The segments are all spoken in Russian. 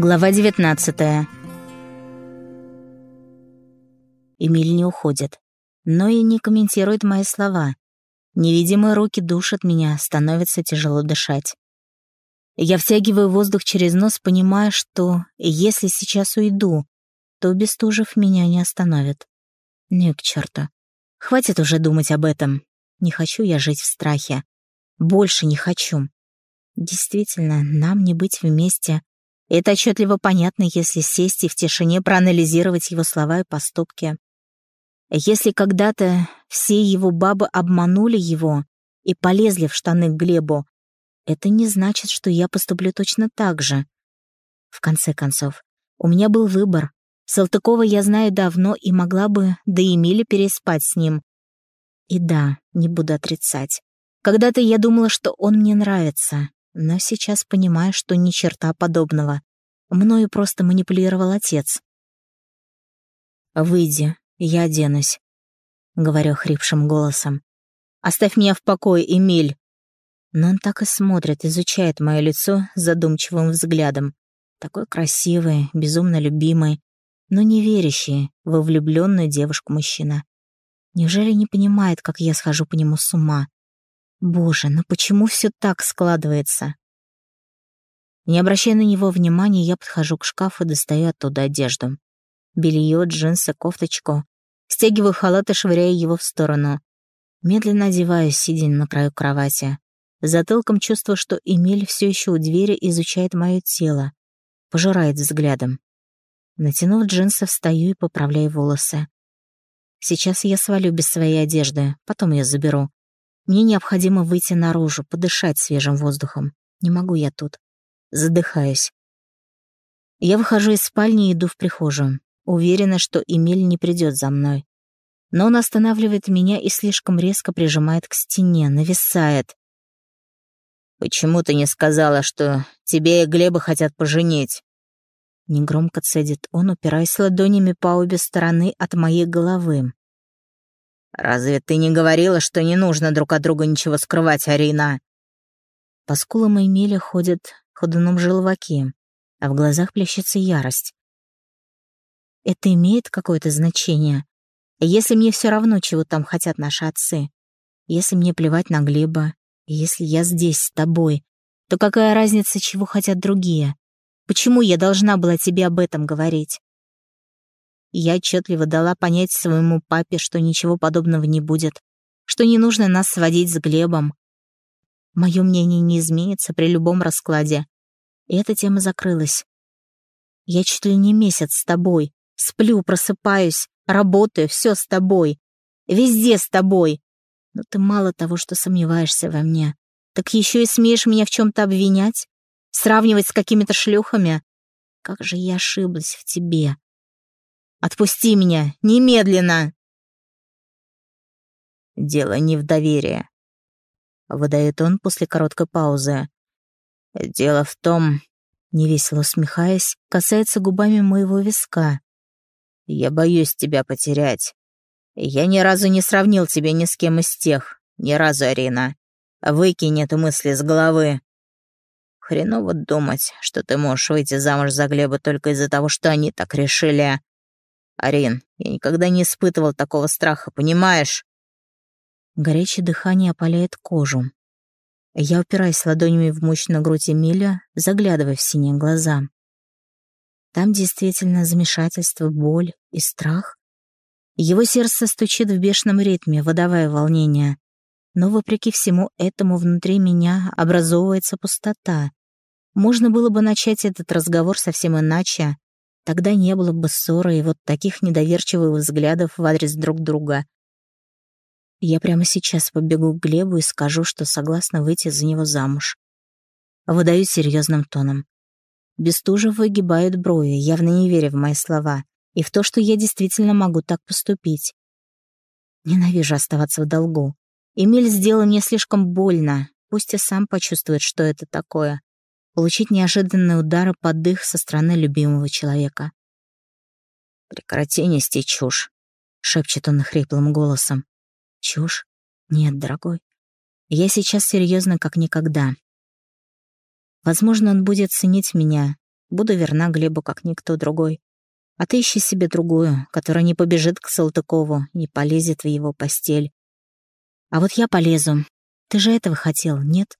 Глава 19 Эмиль не уходит, но и не комментирует мои слова. Невидимые руки душат меня, становится тяжело дышать. Я втягиваю воздух через нос, понимая, что если сейчас уйду, то Бестужев меня не остановит. Не к черту. Хватит уже думать об этом. Не хочу я жить в страхе. Больше не хочу. Действительно, нам не быть вместе это отчетливо понятно, если сесть и в тишине проанализировать его слова и поступки. Если когда-то все его бабы обманули его и полезли в штаны к Глебу, это не значит, что я поступлю точно так же. В конце концов, у меня был выбор. Салтыкова я знаю давно и могла бы до Эмили переспать с ним. И да, не буду отрицать. Когда-то я думала, что он мне нравится, но сейчас понимаю, что ни черта подобного. Мною просто манипулировал отец. «Выйди, я оденусь», — говорю хрипшим голосом. «Оставь меня в покое, Эмиль!» Но он так и смотрит, изучает мое лицо задумчивым взглядом. Такой красивый, безумно любимый, но не верящий во влюбленную девушку мужчина. Неужели не понимает, как я схожу по нему с ума? Боже, ну почему все так складывается? Не обращая на него внимания, я подхожу к шкафу и достаю оттуда одежду. Белье, джинсы, кофточку. Стягиваю халат и швыряю его в сторону. Медленно одеваюсь, сидя на краю кровати. Затылком чувствую, что Эмиль все еще у двери изучает мое тело. Пожирает взглядом. Натянув джинсы, встаю и поправляю волосы. Сейчас я свалю без своей одежды, потом ее заберу. Мне необходимо выйти наружу, подышать свежим воздухом. Не могу я тут. Задыхаюсь. Я выхожу из спальни и иду в прихожую. Уверена, что Эмиль не придет за мной. Но он останавливает меня и слишком резко прижимает к стене, нависает. «Почему ты не сказала, что тебе и Глеба хотят поженить?» Негромко цедит он, упираясь ладонями по обе стороны от моей головы. «Разве ты не говорила, что не нужно друг от друга ничего скрывать, Арина?» По скулам Эмиля ходят ходуном желваки, а в глазах плещется ярость. Это имеет какое-то значение? Если мне все равно, чего там хотят наши отцы, если мне плевать на Глеба, если я здесь с тобой, то какая разница, чего хотят другие? Почему я должна была тебе об этом говорить? Я отчетливо дала понять своему папе, что ничего подобного не будет, что не нужно нас сводить с Глебом. Мое мнение не изменится при любом раскладе. И эта тема закрылась. Я чуть ли не месяц с тобой. Сплю, просыпаюсь, работаю, все с тобой. Везде с тобой. Но ты мало того, что сомневаешься во мне, так еще и смеешь меня в чем-то обвинять? Сравнивать с какими-то шлюхами? Как же я ошиблась в тебе. Отпусти меня, немедленно!» «Дело не в доверии», — выдает он после короткой паузы. «Дело в том...» — невесело усмехаясь, касается губами моего виска. «Я боюсь тебя потерять. Я ни разу не сравнил тебя ни с кем из тех. Ни разу, Арина. Выкинь эту мысль с головы. Хреново думать, что ты можешь выйти замуж за Глеба только из-за того, что они так решили. Арин, я никогда не испытывал такого страха, понимаешь? Горячее дыхание опаляет кожу. Я упираюсь ладонями в мощную грудь Эмиля, заглядывая в синие глаза. Там действительно замешательство, боль и страх. Его сердце стучит в бешеном ритме, выдавая волнение. Но вопреки всему этому внутри меня образовывается пустота. Можно было бы начать этот разговор совсем иначе, Тогда не было бы ссоры и вот таких недоверчивых взглядов в адрес друг друга. Я прямо сейчас побегу к Глебу и скажу, что согласна выйти за него замуж. Выдаю серьезным тоном. Бестужев выгибает брови, явно не веря в мои слова, и в то, что я действительно могу так поступить. Ненавижу оставаться в долгу. Эмиль сделал мне слишком больно, пусть и сам почувствует, что это такое получить неожиданные удары под дых со стороны любимого человека. «Прекрати нести чушь», — шепчет он хриплым голосом. «Чушь? Нет, дорогой. Я сейчас серьезно как никогда. Возможно, он будет ценить меня, Буду верна Глебу, как никто другой. А ты ищи себе другую, которая не побежит к Салтыкову, не полезет в его постель. А вот я полезу. Ты же этого хотел, нет?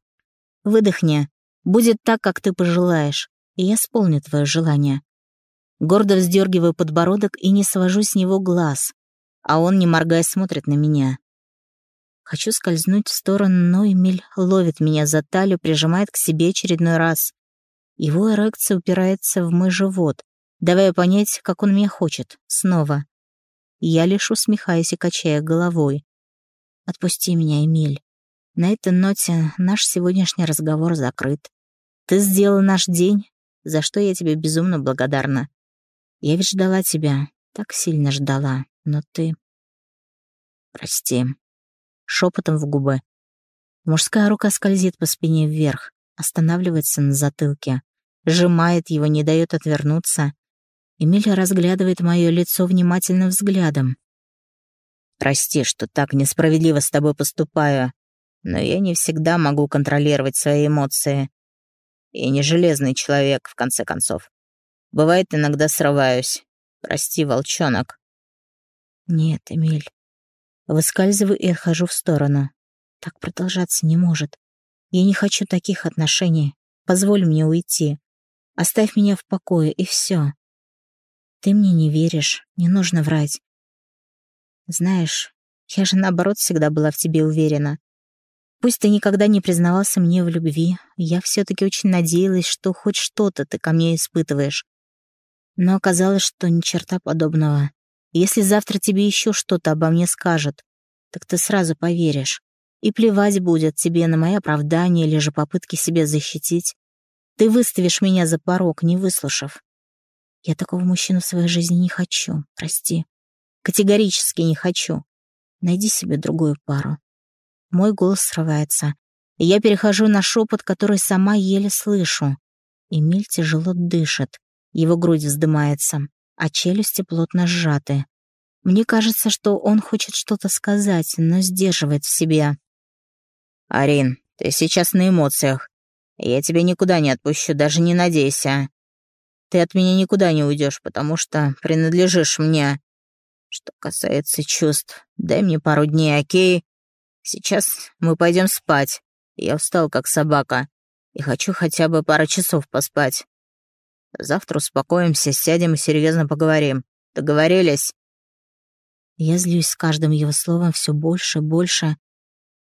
Выдохни. Будет так, как ты пожелаешь, и я исполню твое желание. Гордо вздергиваю подбородок и не свожу с него глаз, а он, не моргая, смотрит на меня. Хочу скользнуть в сторону, но Эмиль ловит меня за талию, прижимает к себе очередной раз. Его эрекция упирается в мой живот, давая понять, как он меня хочет, снова. Я лишь усмехаюсь и качая головой. «Отпусти меня, Эмиль. На этой ноте наш сегодняшний разговор закрыт. Ты сделал наш день, за что я тебе безумно благодарна. Я ведь ждала тебя, так сильно ждала, но ты... Прости. Шепотом в губы. Мужская рука скользит по спине вверх, останавливается на затылке, сжимает его, не дает отвернуться. Эмилия разглядывает мое лицо внимательным взглядом. «Прости, что так несправедливо с тобой поступаю, но я не всегда могу контролировать свои эмоции. И не железный человек, в конце концов. Бывает, иногда срываюсь. Прости, волчонок». «Нет, Эмиль». Выскальзываю и отхожу в сторону. Так продолжаться не может. Я не хочу таких отношений. Позволь мне уйти. Оставь меня в покое, и все. Ты мне не веришь, не нужно врать. Знаешь, я же наоборот всегда была в тебе уверена. Пусть ты никогда не признавался мне в любви, я все таки очень надеялась, что хоть что-то ты ко мне испытываешь. Но оказалось, что ни черта подобного. Если завтра тебе еще что-то обо мне скажут, так ты сразу поверишь. И плевать будет тебе на мои оправдания или же попытки себя защитить. Ты выставишь меня за порог, не выслушав. Я такого мужчину в своей жизни не хочу, прости. Категорически не хочу. Найди себе другую пару. Мой голос срывается, я перехожу на шепот, который сама еле слышу. Эмиль тяжело дышит. Его грудь вздымается, а челюсти плотно сжаты. Мне кажется, что он хочет что-то сказать, но сдерживает в себе. «Арин, ты сейчас на эмоциях. Я тебя никуда не отпущу, даже не надейся. Ты от меня никуда не уйдешь, потому что принадлежишь мне. Что касается чувств, дай мне пару дней, окей? Сейчас мы пойдем спать. Я устал, как собака, и хочу хотя бы пару часов поспать. Завтра успокоимся, сядем и серьезно поговорим. Договорились?» Я злюсь с каждым его словом все больше, больше.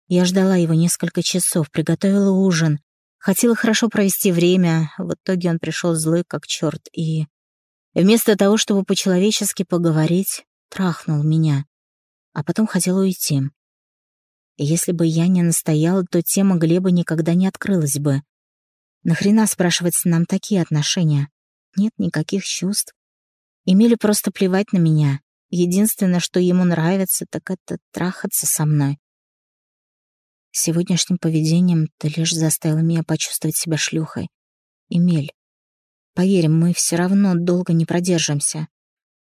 Я ждала его несколько часов, приготовила ужин. Хотела хорошо провести время, в итоге он пришел злой, как черт, и... Вместо того, чтобы по-человечески поговорить, трахнул меня. А потом хотел уйти. Если бы я не настояла, то тема Глеба никогда не открылась бы. Нахрена, спрашивается, нам такие отношения? Нет никаких чувств. Имели просто плевать на меня. Единственное, что ему нравится, так это трахаться со мной. Сегодняшним поведением ты лишь заставила меня почувствовать себя шлюхой. Эмиль, поверь, мы все равно долго не продержимся.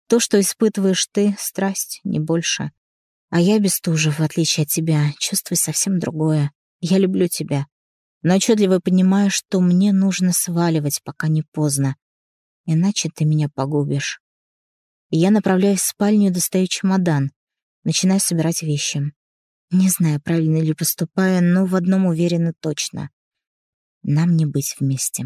То, что испытываешь ты, — страсть, не больше. А я, Бестужев, в отличие от тебя, чувствую совсем другое. Я люблю тебя но отчетливо понимаю, что мне нужно сваливать, пока не поздно. Иначе ты меня погубишь. И я направляюсь в спальню, достаю чемодан, начинаю собирать вещи. Не знаю, правильно ли поступаю, но в одном уверена точно. Нам не быть вместе.